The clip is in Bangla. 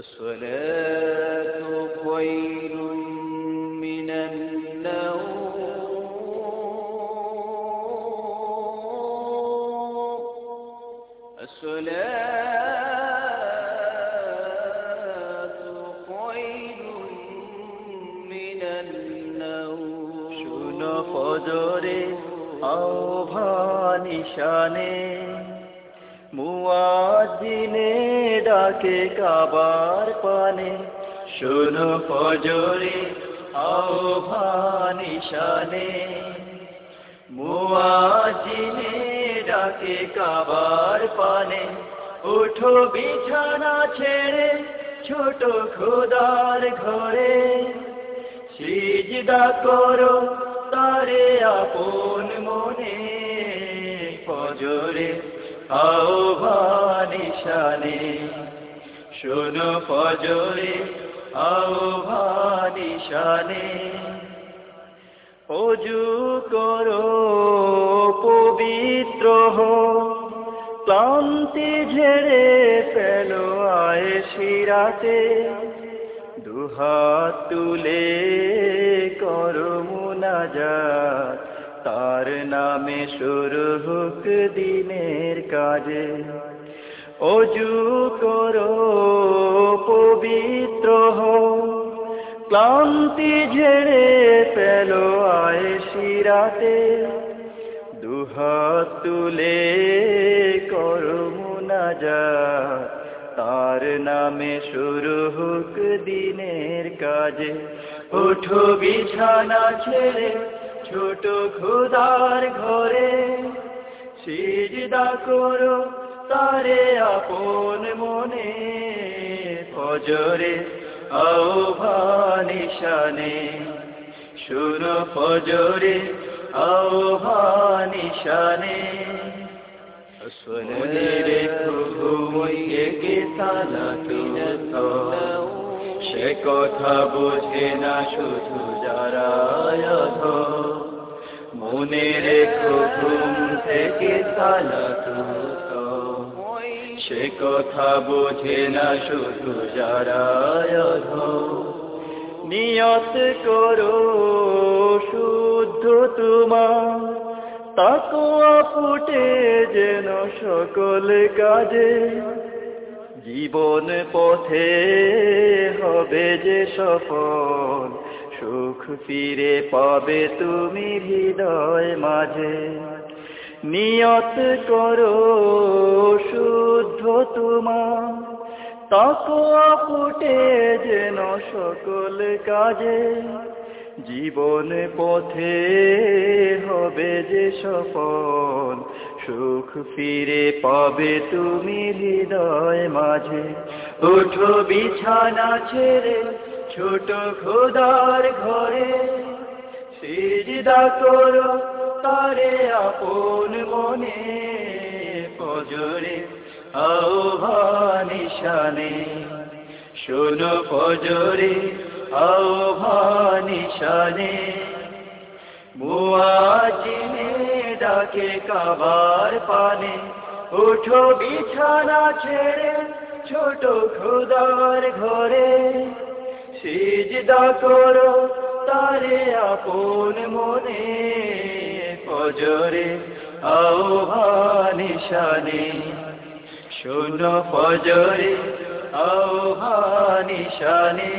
الصلاة خير من النوم الصلاة خير من النوم শুনো ফজরে আহ্বানি শানে মুয়াজিনে ডাকে কাবার পানে। শুনো ফজরে আহ্বানি শানে। মুয়াজিনে ডাকে কাবার পানে। উঠো বিছানা ছেড়ে, ছোট খোদার ঘরে। সিজদা করো তারে আপন মনে। ফজরে আহ্বানি শানে শোনো ফজরে আহ্বানি শানে। অজু করো, পবিত্র হো ক্লান্তি ঝেড়ে ফেলো আয় শিরাতে দুহাত তুলে করো মুনাজাত। তার নামে শুরু হোক দিনের কাজে। অজু করো, পবিত্র ক্লান্তি ঝেড়ে পেল আয় শিরাতে দুহাত তুলে করো মুনাজাত। তার নামে শুরু হোক দিনের কাজে। ওঠো বিছানা ছেড়ে ছোট খুদার ঘরে। সিজদা করো তারে আপন মনে, ফজরে আহ্বানি শানে ফজরে আহ্বানি শানে মনে রেখো ঘুমিয়ে কে সালাত সে কথা বোঝে না শুধু যারা মনে রেখো ঘুম থেকে সালাত সে কথা বোঝে না শুধু যারা নিয়ত করো শুদ্ধ তোমার, তাকোয়া ফুটে যেন সকল কাজে। জীবন পথে হবে যে সফল, সুখ ফিরে পাবে তুমি হৃদয় মাঝে। নিয়ত করো শুদ্ধ তোমার। তাকোয়া ফুটে যেন সকল কাজে। জীবন পথে হবে যে সফল, সুখ ফিরে পাবে তুমি হৃদয় মাঝে। ওঠো বিছানা ছেড়ে ছোট খোদার ঘরে, সিজদা করো তারে আপন মনে ফজরে আহ্বানি শানে শোনো ফজরে আহ্বানি শানে মুয়াজিনে ডাকে কাবার পানে উঠো বিছানা ছেড়ে ছোট খুদার ঘরে। সিজদা করো তারে আপন মনে। ফজরে আহ্বানি শুনো ফজরে আহ্বানি শানে